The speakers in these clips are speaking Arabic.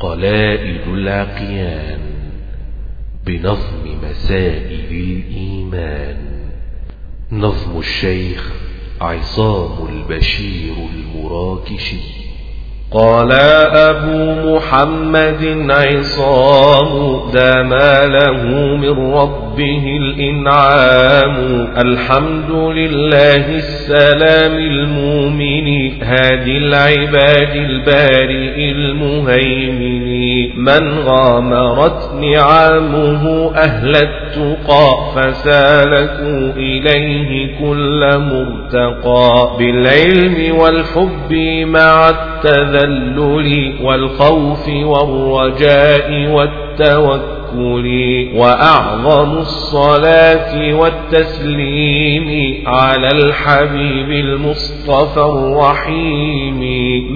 قلائد العقيان بنظم مسائل الإيمان. نظم الشيخ عصام البشير المراكشي. قال أبو محمد عصام دام له من ربه الإنعام. الحمد لله السلام المؤمن هادي العباد البارئ المهيمن. من غامرت نعامه أهل التقى فسالكوا إليه كل مرتقى. بالعلم والحب مع التذلل والخوف والرجاء والتوكل. وأعظم الصلاة والتسليم على الحبيب المصطفى الرحيم.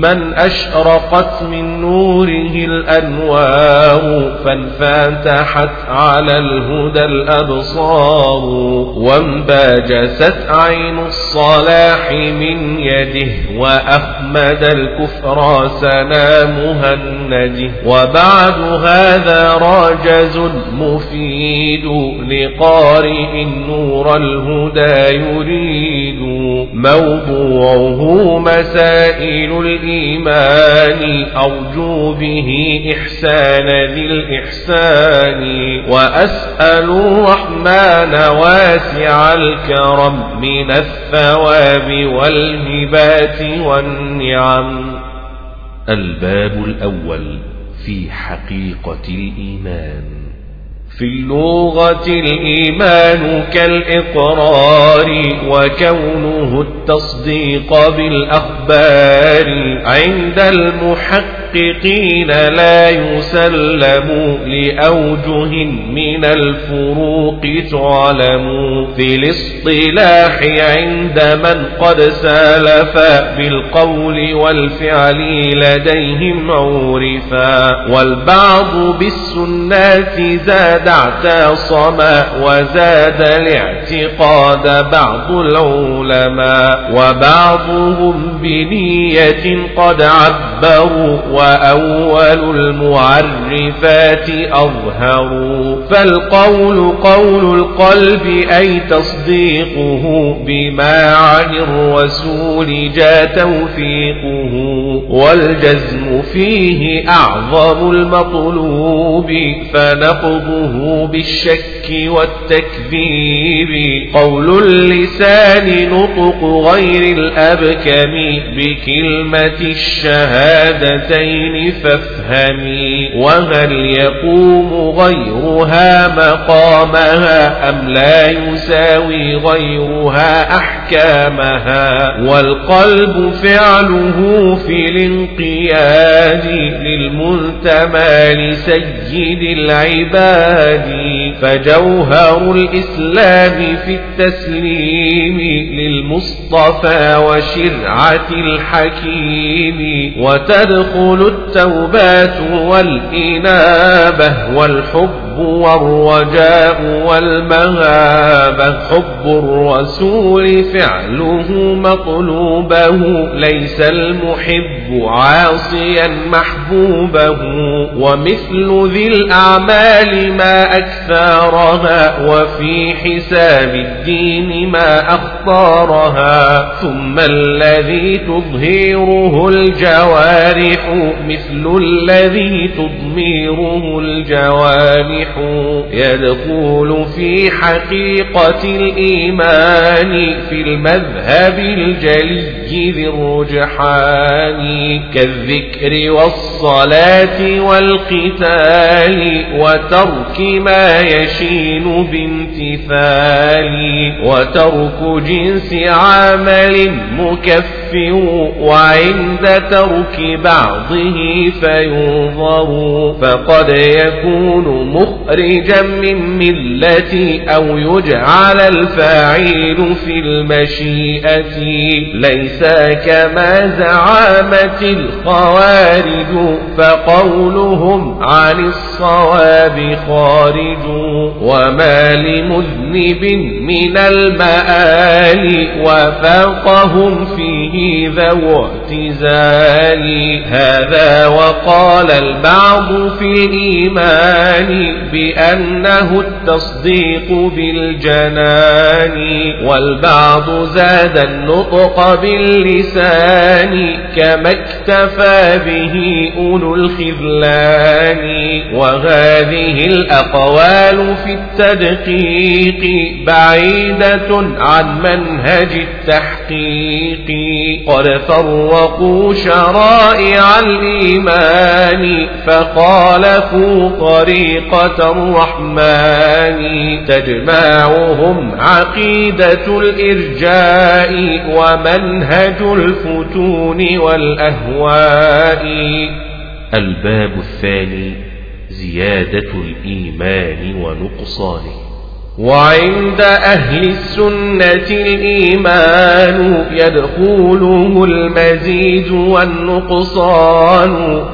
من أشرقت من نوره الأنوار فانفتحت على الهدى الأبصار. وانباجست عين الصلاح من يده وأحمد الكفر سنا مهنده وبعد هذا راجز مفيد لقارئ نور الهدى يريد. موضوعه مسائل الإيمان أرجو به إحسان ذي الإحسان وأسأل الرحمن واسع الكرم من الثواب والهبات والنعم. الباب الأول. في حقيقة الإيمان. في اللغة الإيمان كالإقرار وكونه التصديق بالأخبار عند المحققين لا يسلم لأوجه من الفروق تعلم في الاصطلاح عند من قد سالف بالقول والفعل لديهم عورفا والبعض بالسنات زاد اعتصم وزاد الاعتقاد بعض العلماء وبعضهم بنية قد عبروا وأول المعرفات أظهروا فالقول قول القلب أي تصديقه بما عن الرسول جاء توفيقه والجزم فيه أعظم المطلوب فنقضه بالشك والتكذيب. قول اللسان نطق غير الأبكم بكلمة الشهادتين. فافهمي وهل يقوم غيرها مقامها أم لا يساوي غيرها أحكامها والقلب فعله في الانقياد للمنتمى لسيد العباد فجوهر الإسلام في التسليم للمصطفى وشرعة الحكيم وتدخل التوبات والإنابة والحب والرجاء والمهابة حب الرسول فعله مطلوبه. ليس المحب عاصيا محبوبه ومثل ذي الأعمال ما أكثرها وفي حساب الدين ما أخطارها ثم الذي تظهره الجوارح مثل الذي تضميره الجوارح يدخل في حقيقة الإيمان في المذهب الجلي ذي الرجحان كالذكر والصلاة والقتال وترك ما يشين بامتثال وترك جنس عمل مكفر وعند ترك بعضه فينظر فقد يكون مخرجا من ملة أو يجعل الفاعل في المشيئة ليس كما زعامت الخوارج فقولهم عن الصواب خارج وما لمذنب من المآل وفاقهم فيه ذو اعتزال هذا وقال البعض في الإيمان بأنه التصديق بالجنان والبعض زاد النطق باللسان كما اكتفى به أولو الخذلان وهذه الأقوال في التدقيق بعيدة عن منهج التحقيق قد فرقوا شرائع الإيمان فخالفوا طريقة الرحمن تجمعهم عقيدة الإرجاء ومنهج الفتون والأهواء. الباب الثاني زيادة الإيمان ونقصانه. وعند أهل السنة الإيمان يدخله المزيد والنقصان.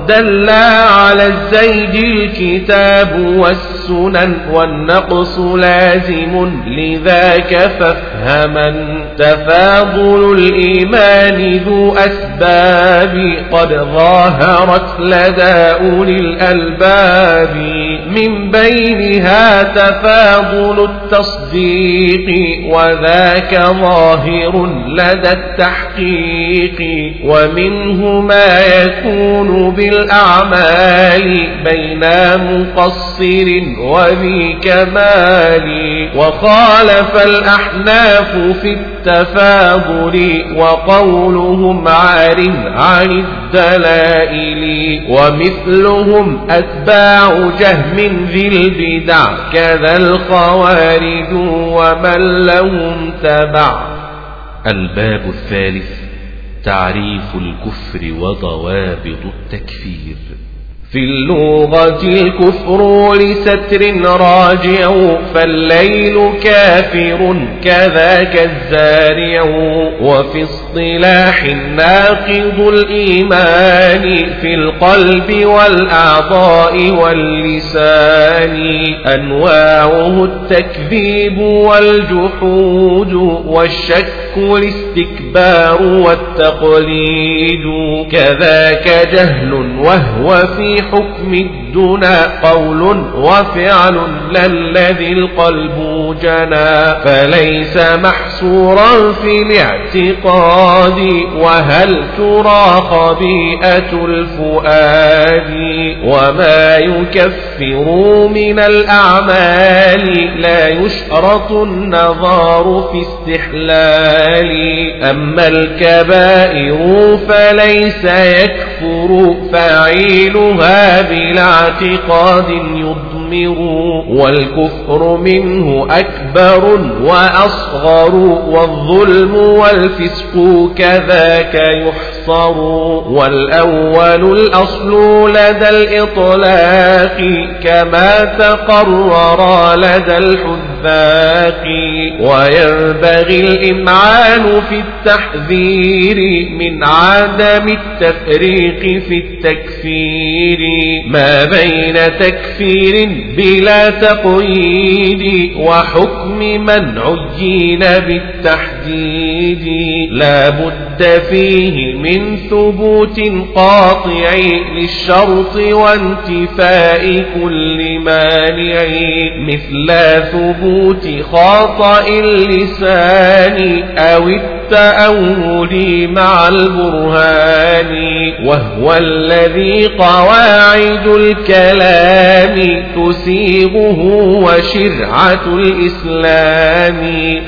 دل على الزيد الكتاب والسنن والنقص لازم لذاك فافهما تفاضل الإيمان ذو أسباب قد ظاهرت لدى أولي الألباب. من بينها تفاضل التصديق وذاك ظاهر لدى التحقيق. ومنه ما يكون بالأعمال بين مقصر وذي كمال. وخالف الأحناف في التفاضل وقولهم عار عن الدلائل. ومثلهم أتباع جهم ذي البدع كذا الخوارج ومن لهم تبع. الباب الثالث تعريف الكفر وضوابط التكفير. في اللغة الكفر لستر راجع فالليل كافر كذاك الزارع. وفي اصطلاح ناقض الإيمان في القلب والأعضاء واللسان. أنواعه التكذيب والجحود والشك الاستكبار والتقليد. كذاك جهل وهو في حكم الدنا قول وفعل للذي القلب جنى فليس محصورا في الاعتقاد. وهل ترى خبيئة الفؤاد؟ وما يكفر من الأعمال؟ لا يشرط النظار في استحلال. أما الكبائر فليس يكفر فاعلها بلا اعتقاد يضمر. والكفر منه أكبر وأصغر والظلم والفسق كذاك يحصر والأول الأصل لدى الإطلاق كما تقرر لدى الحذاق وينبغي الإمعان في التحذير من عدم التفريق في التكفير. ما بين تكفير بلا تقييد وحكم من عجين بالتحديد. لا بد فيه من ثبوت قاطع للشرط وانتفاء كل مانع. مثل ثبوت خاطئ اللسان أو التأول مع البرهان وهو الذي قواعد الكلام تسيغه وشرعة الإسلام.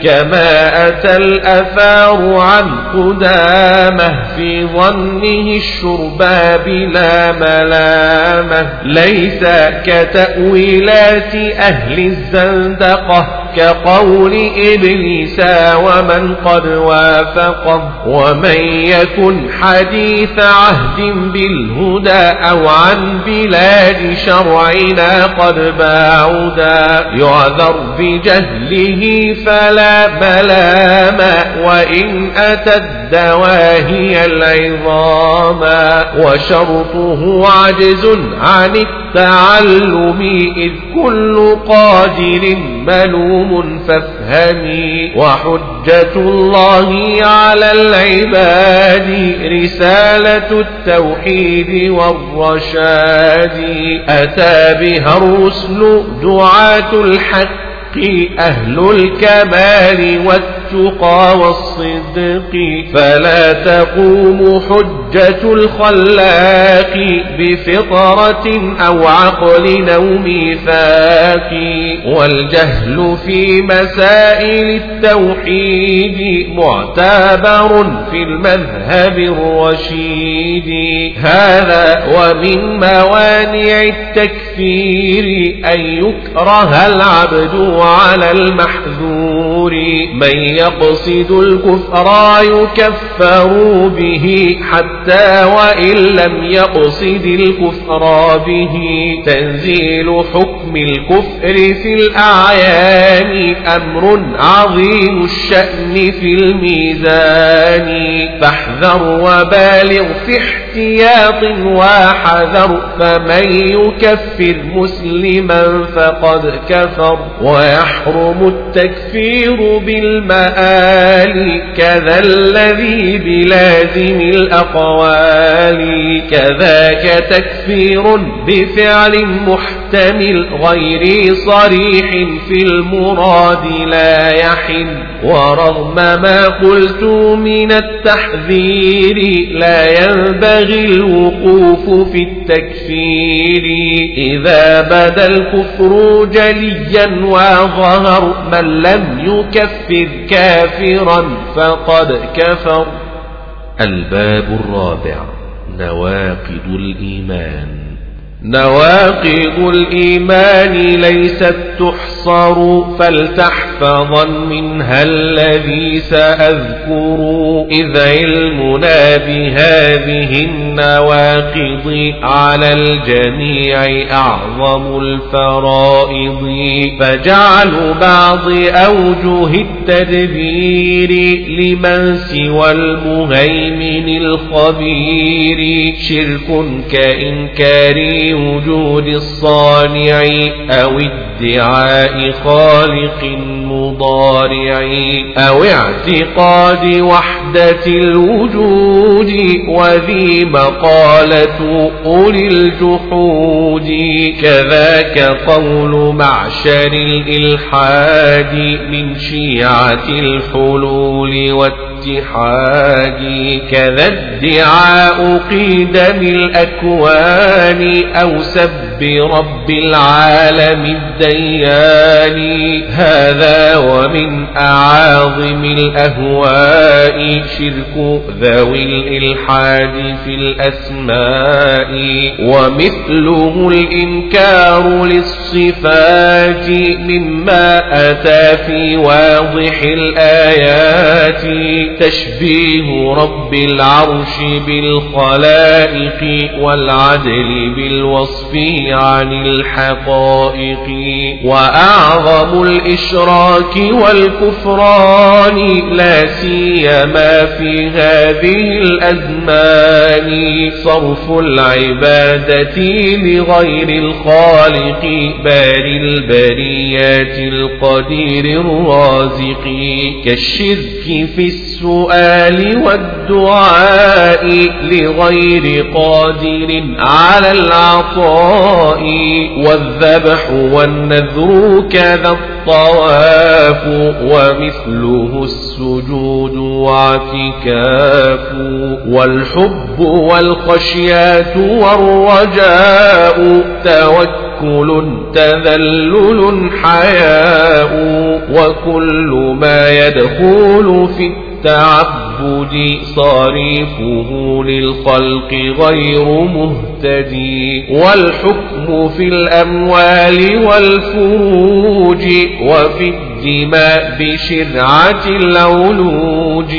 كما أتى الأثار عن قدامة في ظنه الشرب بلا ملامة. ليس كتأويلات أهل الزندقة كقول إبليس ومن قد وافقه ومن يكن حديث عهد بالهدى أو عن بلاد شرعنا قد باعدا. يعذر بجهله فلا ملام وإن أتى الدواهي العظام. وشرطه عجز عن التعلم إذ كل قادر ملوم فافهمي وحجة الله على العباد رسالة التوحيد والرشاد أتى بها الرسل دعاة الحق أهل الكمال والتقى والصدق فلا تقوم حجة الخلاق بفطرة أو عقل أو ميثاق. والجهل في مسائل التوحيد معتبر في المذهب الرشيد. هذا ومن موانع التكفير أن يكره العبد على المحذور. من يقصد الكفر يكفر به حتى وإن لم يقصد الكفر به. تنزيل حكم الكفر في الأعيان أمر عظيم الشأن في الميزان. فاحذر وبالغ في احتياط وحذر فمن يكفر مسلما فقد كفر. ويحرم التكفير بالمآل كذا الذي بلازم الأقوال كذاك تكفير بفعل محتمل غير صريح في المراد لا يحل. ورغم ما قلت من التحذير لا ينبغي الوقوف في التكفير. إذا بدا الكفر جليا وظهر من لم يكفر كافرا فقد كفر. الباب الرابع نواقض الإيمان. نواقض الإيمان ليست تحصر فلتحفظا منها الذي سأذكر إذ علمنا بهذه النواقض على الجميع أعظم الفرائض. فجعل بعض أوجه التدبير لمن سوى المهيمن الخبير. شرك كإنكار وجود الصانع أو ادعاء خالق مضارع أو اعتقاد وحدة الوجود وذي مقالة أولي الجحود. كذاك قول معشر الإلحاد من شيعة الحلول والتالي الاتحاد كذا ادعاء قيدم الأكوان أو سب رب العالم الديان هذا ومن أعاظم الأهواء شرك ذوي الإلحاد في الأسماء ومثله الإنكار للصفات مما أتى في واضح الآيات تشبيه رب العرش بالخلائق والعدل بالوصف عن الحقائق وأعظم الإشراك والكفران لا سيما في هذه الأزمان. صرف العبادة لغير الخالق بار البريات القدير الرازق. كالشرك في السؤال والدعاء لغير قادر على العطاء. والذبح والنذر كذا الطواف ومثله السجود واعتكاف والحب والخشيات والرجاء توكل تذلل حياء وكل ما يدخل في التعبد صريفه للخلق غير مهتدي. والحكم في الأموال والفروج وفي الدماء بشرعة العلوج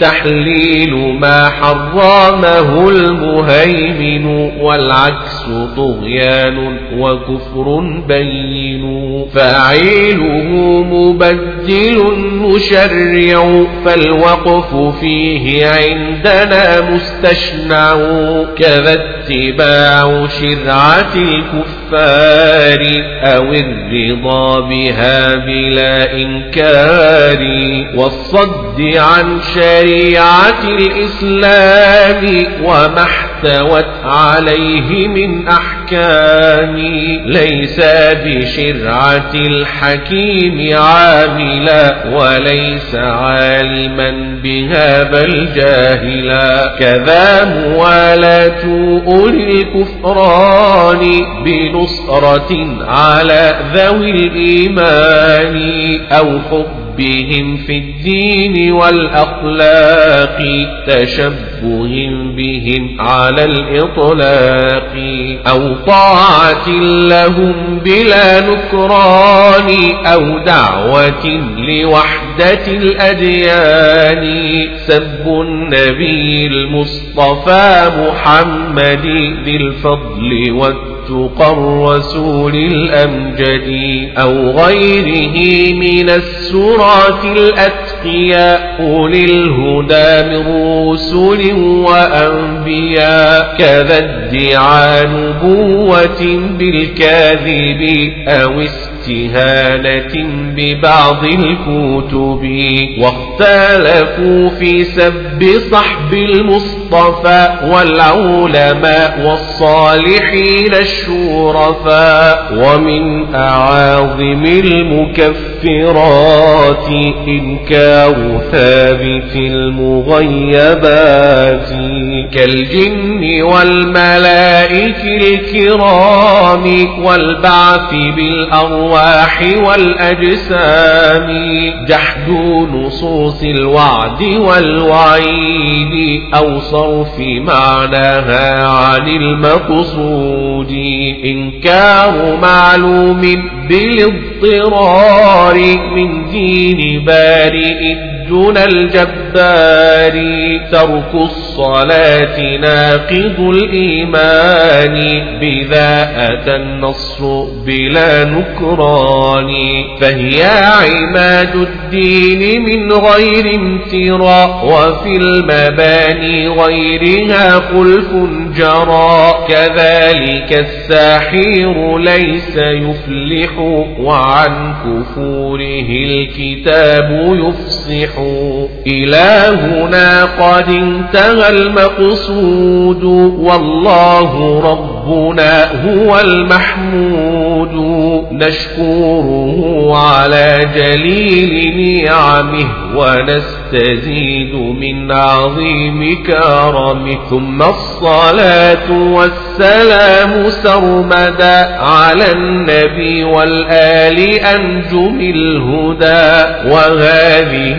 تحليل ما حرمه المهيمن والعكس طغيان وكفر بين. فاعله مبدل مشرع فالوقف فيه عندنا مستشنع. كذا اتباع شرعة الكفار أو الرضا بها بلا إنكار. والصد عن شريعة الإسلام وما احتوت عليه من أحكام. ليس بشرعة الحكيم عاملا وليس عالما بها بل جاهلا. كذا موالاة أولي الكفران بنصرة على ذوي الإيمان أو حب بهم في الدين والأخلاق تشبه بهم على الإطلاق. أو طاعة لهم بلا نكران أو دعوة لوحدة الأديان. سب النبي المصطفى محمد ذي الفضل والتقوى تقى الرسول الأمجد أو غيره من السرات الأتقياء أولي الهدى من رسل وأنبياء كذا ادعى نبوة بالكاذب أو استهانة ببعض الكتب واختلفوا في سب صحب المصطفى والعلماء والصالحين الشرفاء ومن أعاظم المكفرات إنكار ثابت المغيبات كالجن والملائك الكرام والبعث بالأرواح والأجسام جحد نصوص الوعد والوعيد أو صرف معناها عن المقصود. إنكار معلوم بالاضطرار من دين بارئ دون الجبار ترك الصلاة ناقض الإيمان. بذا أتى النصر بلا نكران. فهي عماد الدين من غير امتراء. وفي المباني غيرها خلف جرى. كذلك الساحر ليس يفلح. وعن كفوره الكتاب يفصح. إلهنا قد انتهى المقصود والله ربنا هو المحمود. نشكره على جليل نعمه ونستزيد من عظيم كرمه. ثم الصلاة والسلام سرمدا على النبي والآل أنجم الهدى. وهذه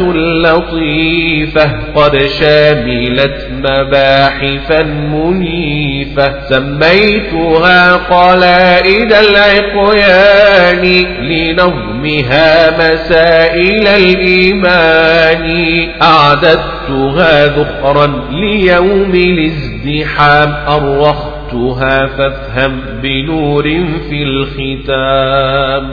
اللطيفة قد شاملت مباحثا منيفة سميتها قلائد العقيان لنظمها مسائل الإيمان. أعددتها ذخرا ليوم الازدحام أرخت فافهم بنور في الختام.